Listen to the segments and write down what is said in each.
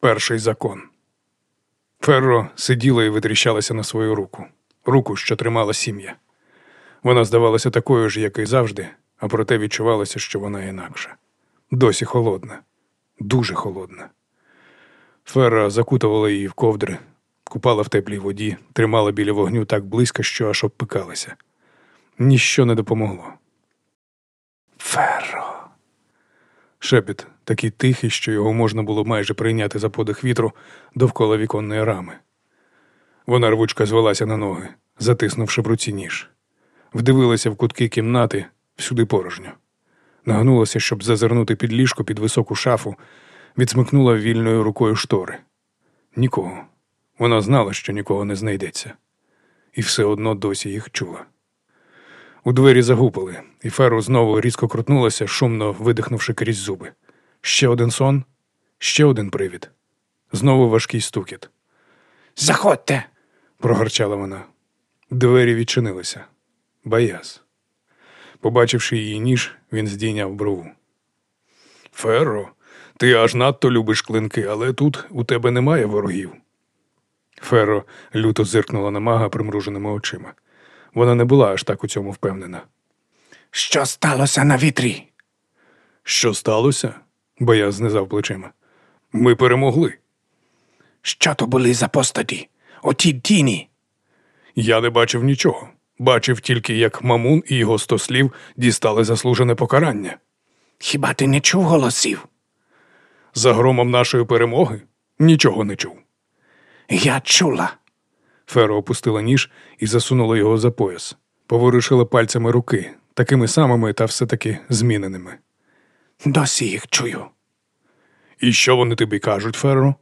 Перший закон. Ферро сиділа і витріщалася на свою руку, руку, що тримала сім'я. Вона здавалася такою ж, як і завжди, а проте відчувалося, що вона інакша. Досі холодна, дуже холодна. Ферра закутувала її в ковдри, купала в теплій воді, тримала біля вогню так близько, що аж обпикалася. Ніщо не допомогло. Ферро. Шепіт, такий тихий, що його можна було майже прийняти за подих вітру довкола віконної рами. Вона рвучко звелася на ноги, затиснувши в руці ніж. Вдивилася в кутки кімнати, всюди порожньо. Нагнулася, щоб зазирнути під ліжко під високу шафу, відсмикнула вільною рукою штори. Нікого. Вона знала, що нікого не знайдеться, і все одно досі їх чула. У двері загупали, і Феру знову різко крутнулася, шумно видихнувши крізь зуби. Ще один сон, ще один привід. Знову важкий стукіт. Заходьте. прогорчала вона. Двері відчинилися. Баяз. Побачивши її ніж, він здійняв брову. Ферро, ти аж надто любиш клинки, але тут у тебе немає ворогів. Ферро люто зиркнула на мага примруженими очима. Вона не була аж так у цьому впевнена. Що сталося на вітрі? Що сталося? Бояз знизав плечима. Ми перемогли. Що то були за постаті? Оті тіні. Я не бачив нічого. Бачив тільки, як Мамун і його сто слів дістали заслужене покарання. Хіба ти не чув голосів? За громом нашої перемоги нічого не чув. Я чула. Феро опустила ніж і засунула його за пояс, поворушила пальцями руки, такими самими та все таки зміненими. Досі їх чую. І що вони тобі кажуть, Феро?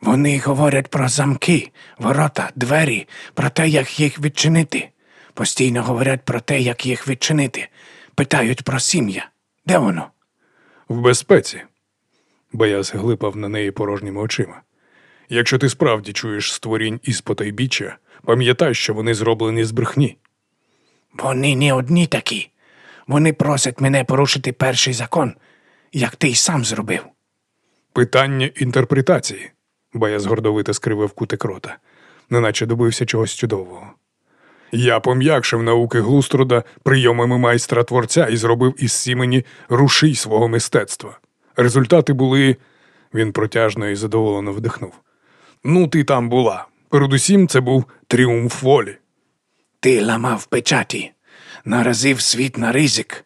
Вони говорять про замки, ворота, двері, про те, як їх відчинити. Постійно говорять про те, як їх відчинити. Питають про сім'я. Де воно? В безпеці. Бояз глипав на неї порожніми очима. Якщо ти справді чуєш створінь із потайбіччя, пам'ятай, що вони зроблені з брехні. Вони не одні такі. Вони просять мене порушити перший закон, як ти й сам зробив. Питання інтерпретації. Бояз гордовито скривив кутик рота, неначе добився чогось чудового. Я пом'якшив науки Глуструда прийомами майстра творця і зробив із сімені рушій свого мистецтва. Результати були. Він протяжно і задоволено вдихнув. Ну, ти там була. Передусім, це був тріумф волі. Ти ламав печаті, наразив світ на ризик,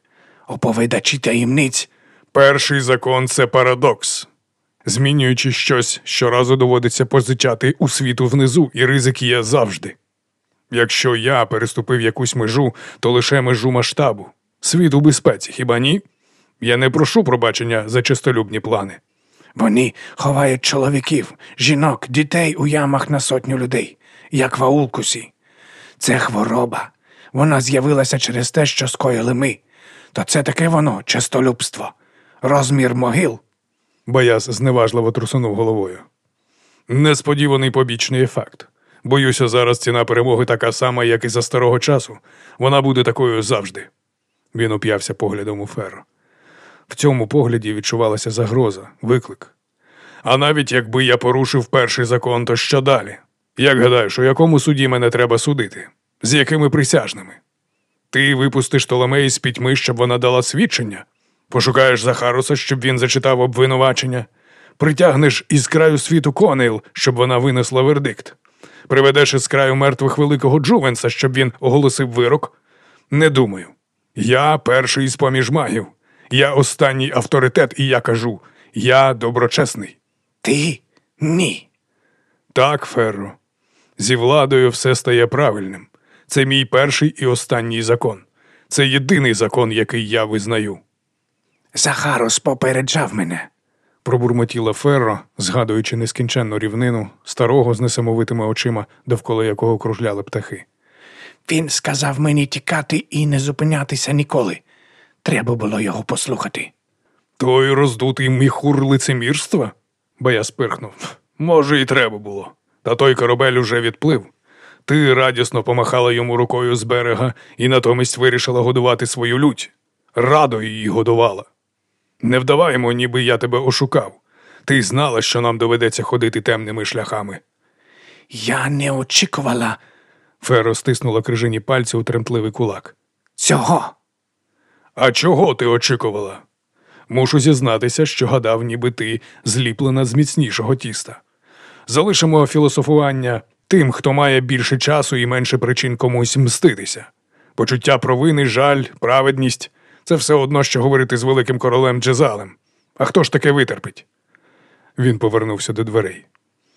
оповідачі таємниць. Перший закон це парадокс. Змінюючи щось, щоразу доводиться позичати у світу внизу, і ризик є завжди. Якщо я переступив якусь межу, то лише межу масштабу. Світ у безпеці, хіба ні? Я не прошу пробачення за чистолюбні плани. Вони ховають чоловіків, жінок, дітей у ямах на сотню людей, як в Аулкусі. Це хвороба. Вона з'явилася через те, що скоїли ми. То це таке воно, чистолюбство. Розмір могил. Бояз зневажливо трусунув головою. Несподіваний побічний ефект. Боюся, зараз ціна перемоги така сама, як і за старого часу. Вона буде такою завжди. Він уп'явся поглядом у ферро. В цьому погляді відчувалася загроза, виклик. А навіть якби я порушив перший закон, то що далі? Як гадаєш, у якому суді мене треба судити? З якими присяжними? Ти випустиш Толомеї з пітьми, щоб вона дала свідчення? Пошукаєш Захаруса, щоб він зачитав обвинувачення? Притягнеш із краю світу Конейл, щоб вона винесла вердикт? Приведеш із краю мертвих великого Джувенса, щоб він оголосив вирок? Не думаю. Я перший з поміж магів. Я останній авторитет, і я кажу: я доброчесний. Ти ні. Так, Ферро. Зі владою все стає правильним. Це мій перший і останній закон. Це єдиний закон, який я визнаю. Захарос попереджав мене. Пробурмотіла Ферро, згадуючи нескінченну рівнину старого з несамовитими очима, довкола якого кружляли птахи. Він сказав мені тікати і не зупинятися ніколи. Треба було його послухати. Той роздутий міхур лицемірства? Бо я спирхнув. Може, і треба було. Та той корабель уже відплив. Ти радісно помахала йому рукою з берега і натомість вирішила годувати свою лють. Радо її годувала. Не вдаваймо, ніби я тебе ошукав. Ти знала, що нам доведеться ходити темними шляхами. Я не очікувала Феро стиснула крижані пальці у тремтливий кулак. цього. А чого ти очікувала? Мушу зізнатися, що гадав, ніби ти зліплена з міцнішого тіста. Залишимо філософування тим, хто має більше часу і менше причин комусь мститися. Почуття провини, жаль, праведність це все одно, що говорити з великим королем Джезалем. А хто ж таке витерпить? Він повернувся до дверей.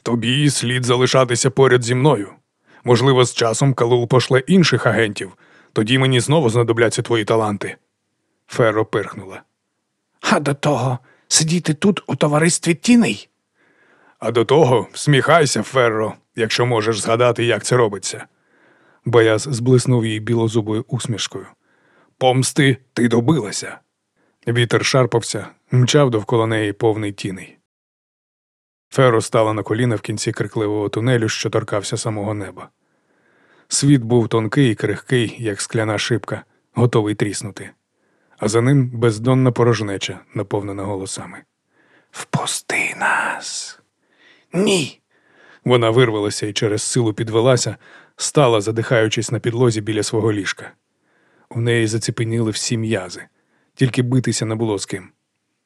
Тобі слід залишатися поряд зі мною. Можливо, з часом Калул пошле інших агентів, тоді мені знову знадобляться твої таланти. Феро пирхнула. А до того сидіти тут у товаристві тіней. А до того всміхайся, Ферро, якщо можеш згадати, як це робиться. Бояз зблиснув її білозубою усмішкою. Помсти ти добилася. Вітер шарпався, мчав довкола неї повний тіней. Феро стала на коліна в кінці крикливого тунелю, що торкався самого неба. Світ був тонкий і крихкий, як скляна шибка, готовий тріснути, а за ним бездонна порожнеча, наповнена голосами. Впусти нас. Ні. Вона вирвалася і через силу підвелася, стала, задихаючись на підлозі біля свого ліжка. У неї заціпеніли всі м'язи, тільки битися не було з ким.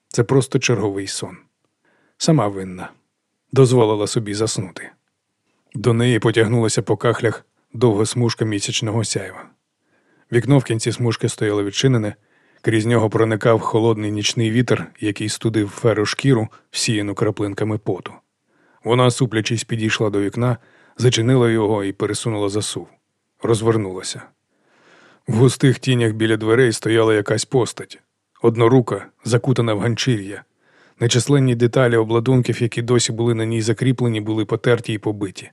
Це просто черговий сон. Сама винна, дозволила собі заснути. До неї потягнулася по кахлях довга смужка місячного сяйва. Вікно в кінці смужки стояло відчинене, крізь нього проникав холодний нічний вітер, який студив феру шкіру, всіяну краплинками поту. Вона, суплячись, підійшла до вікна, зачинила його і пересунула засув. Розвернулася. В густих тінях біля дверей стояла якась постать. Однорука, закутана в ганчір'я. Нечисленні деталі обладунків, які досі були на ній закріплені, були потерті і побиті.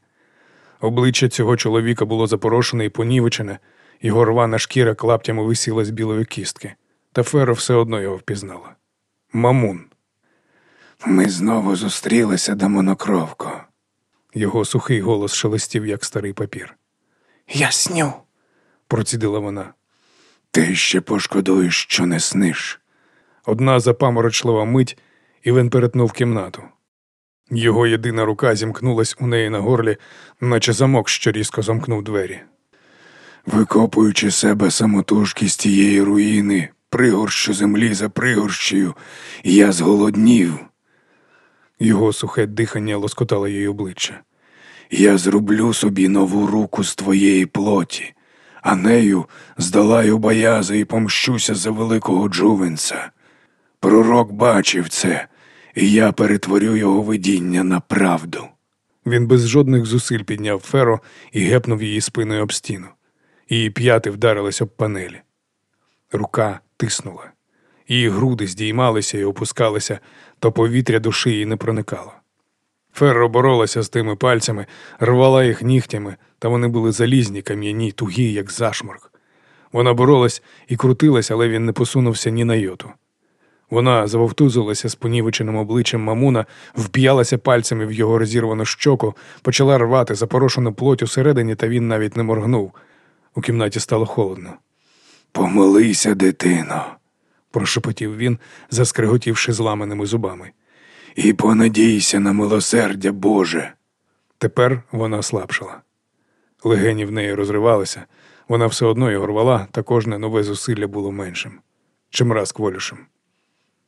Обличчя цього чоловіка було запорошене і понівечене, його рвана шкіра клаптями висіла з білої кістки, та Феро все одно його впізнала. Мамун. Ми знову зустрілися, демонокровко. Його сухий голос шелестів, як старий папір. Я сню. Процідила вона. Ти ще пошкодуєш, що не сниш. Одна запаморочлива мить, і він перетнув кімнату. Його єдина рука зімкнулась у неї на горлі, наче замок, що різко замкнув двері. Викопуючи себе самотужки з тієї руїни, пригорщу землі за пригорщею, я зголоднів. Його сухе дихання лоскотало її обличчя. Я зроблю собі нову руку з твоєї плоті, а нею здолаю боязи і помщуся за великого Джувенса. Пророк бачив це, і я перетворю його видіння на правду. Він без жодних зусиль підняв феро і гепнув її спиною об стіну. Її п'яти вдарились об панелі. Рука тиснула. Її груди здіймалися і опускалися, то повітря до шиї не проникало. Ферро боролася з тими пальцями, рвала їх нігтями, та вони були залізні, кам'яні, тугі, як зашморк. Вона боролась і крутилась, але він не посунувся ні на йоту. Вона завовтузилася з понівеченим обличчям Мамуна, вп'ялася пальцями в його розірвану щоку, почала рвати запорошену плоть усередині, та він навіть не моргнув. У кімнаті стало холодно. Помолися, дитино, Прошепотів він, заскриготівши зламаними зубами. і понадійся на милосердя Боже. Тепер вона слабшала. Легені в неї розривалися, вона все одно його рвала, та кожне нове зусилля було меншим, чим раз кволішим.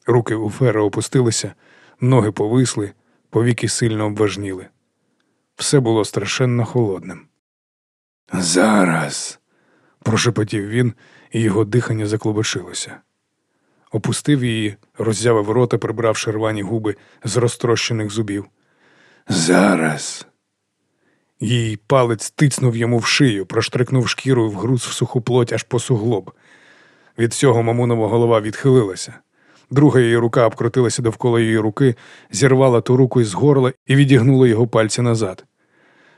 Руки у фера опустилися, ноги повисли, повіки сильно обважніли. Все було страшенно холодним. Зараз. Прошепотів він, і його дихання заклобочилося. Опустив її, роззявив рота, прибравши рвані губи з розтрощених зубів. Зараз. Її палець тицнув йому в шию, проштрикнув шкірою в груз в суху плоть аж по суглоб. Від цього мамунова голова відхилилася. Друга її рука обкрутилася довкола її руки, зірвала ту руку із горла і відігнула його пальці назад.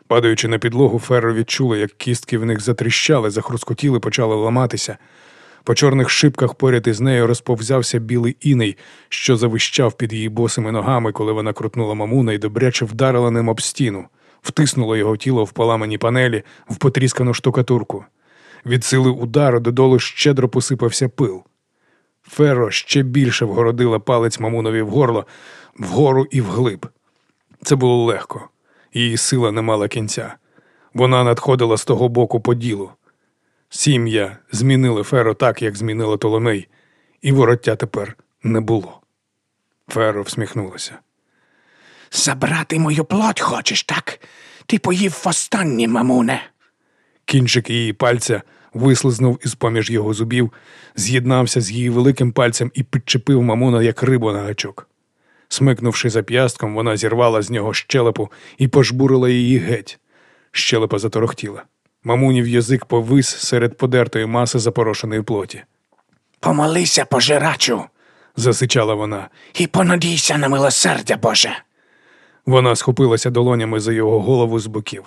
Падаючи на підлогу, Ферро відчула, як кістки в них затріщали, захрускотіли, почали ламатися. По чорних шибках поряд із нею розповзявся білий іней, що завищав під її босими ногами, коли вона крутнула мамуна і добряче вдарила ним об стіну, втиснула його тіло в поламані панелі, в потріскану штукатурку. Від сили удару додолу щедро посипався пил. Феро ще більше вгородила палець Мамунові в горло, вгору і вглиб. Це було легко, її сила не мала кінця. Вона надходила з того боку по ділу. Сім'я змінили Феро так, як змінила Толомей, і вороття тепер не було. Феро всміхнулася. Забрати мою плоть хочеш, так? Ти поїв востаннє, мамуне. Кінчик її пальця вислизнув із поміж його зубів, з'єднався з її великим пальцем і підчепив мамуна, як рибу на гачок. Смикнувши зап'ястком, вона зірвала з нього щелепу і пожбурила її геть. Щелепа заторохтіла. Мамунів язик повис серед подертої маси запорошеної плоті. Помолися, пожирачу, Засичала вона. і понадійся на милосердя Боже. Вона схопилася долонями за його голову з боків.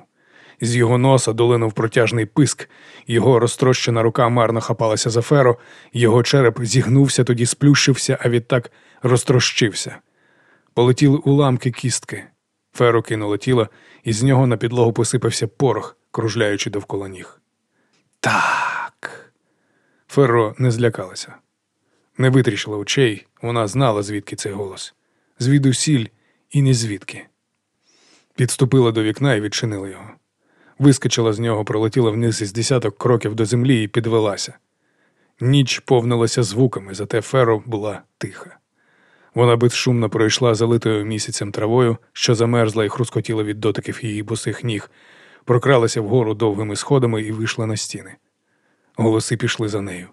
З його носа долинув протяжний писк, його розтрощена рука марно хапалася за феро, його череп зігнувся, тоді сплющився, а відтак розтрощився. Полетіли уламки кістки. Феро кинуло тіло, і з нього на підлогу посипався порох, кружляючи довкола ніг. Так. Ферро не злякалася. Не витріщила очей, вона знала, звідки цей голос. Звідусіль і не звідки. Підступила до вікна і відчинила його. Вискочила з нього, пролетіла вниз із десяток кроків до землі і підвелася. Ніч повнилася звуками, зате Феро була тиха. Вона безшумно пройшла залитою місяцем травою, що замерзла і хрускотіла від дотиків її босих ніг, прокралася вгору довгими сходами і вийшла на стіни. Голоси пішли за нею.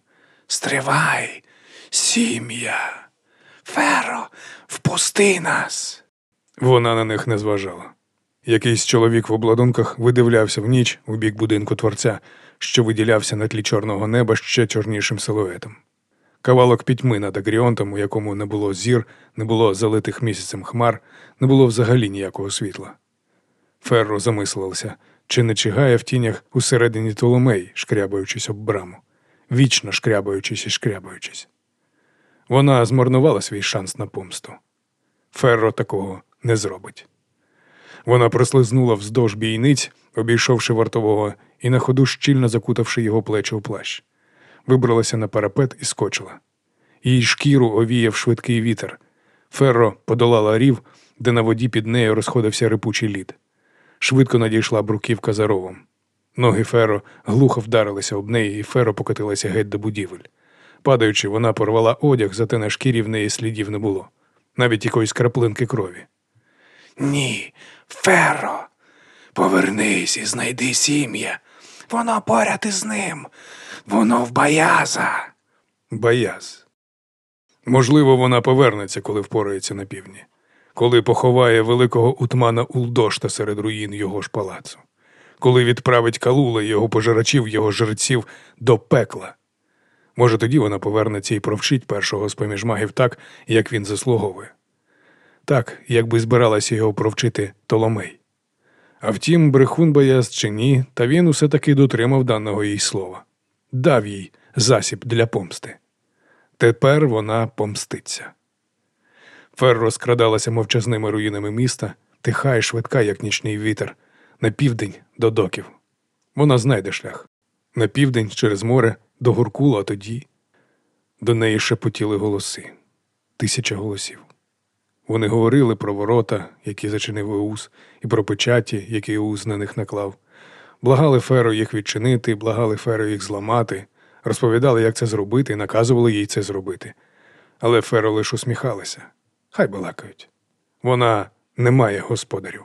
Стривай, сім'я. Феро, впусти нас. Вона на них не зважала. Якийсь чоловік в обладунках видивлявся в ніч у бік будинку творця, що виділявся на тлі чорного неба ще чорнішим силуетом. Кавалок пітьми над Агріонтом, у якому не було зір, не було залитих місяцем хмар, не було взагалі ніякого світла. Ферро замислився, чи не чигає в тінях усередині Толомей, шкрябаючись об браму, вічно шкрябаючись і шкрябаючись. Вона змарнувала свій шанс на помсту. Ферро такого не зробить. Вона прослизнула вздовж бійниць, обійшовши вартового і на ходу щільно закутавши його плечі у плащ. Вибралася на парапет і скочила. Її шкіру овіяв швидкий вітер. Ферро подолала рів, де на воді під нею розходився рипучий лід. Швидко надійшла бруківка за ровом. Ноги Феро глухо вдарилися об неї, і Феро покотилася геть до будівель. Падаючи, вона порвала одяг, зате на шкірі в неї слідів не було, навіть якоїсь краплинки крові. Ні, Феро, повернись і знайди сім'я. Воно поряд із ним. Воно в Баяза. Баяз. Можливо, вона повернеться, коли впорається на півдні, коли поховає великого утмана Улдошта серед руїн його ж палацу, коли відправить Калула, його пожирачів, його жреців до пекла. Може, тоді вона повернеться і провчить першого з поміж магів так, як він заслуговує. Так, якби збиралася його провчити Толомей. А втім, брехун Баяз чи ні, та він усе таки дотримав даного їй слова, дав їй засіб для помсти. Тепер вона помститься. Фер розкрадалася мовчазними руїнами міста, тиха і швидка, як нічний вітер, на південь до доків. Вона знайде шлях. На південь через море до Гуркула, а тоді до неї шепотіли голоси, тисяча голосів. Вони говорили про ворота, які зачинив Еус, і про печаті, які Еус на них наклав. Благали Феро їх відчинити, благали Феро їх зламати, розповідали, як це зробити, і наказували їй це зробити. Але Феро лише усміхалася. Хай балакають. Вона не має господарів.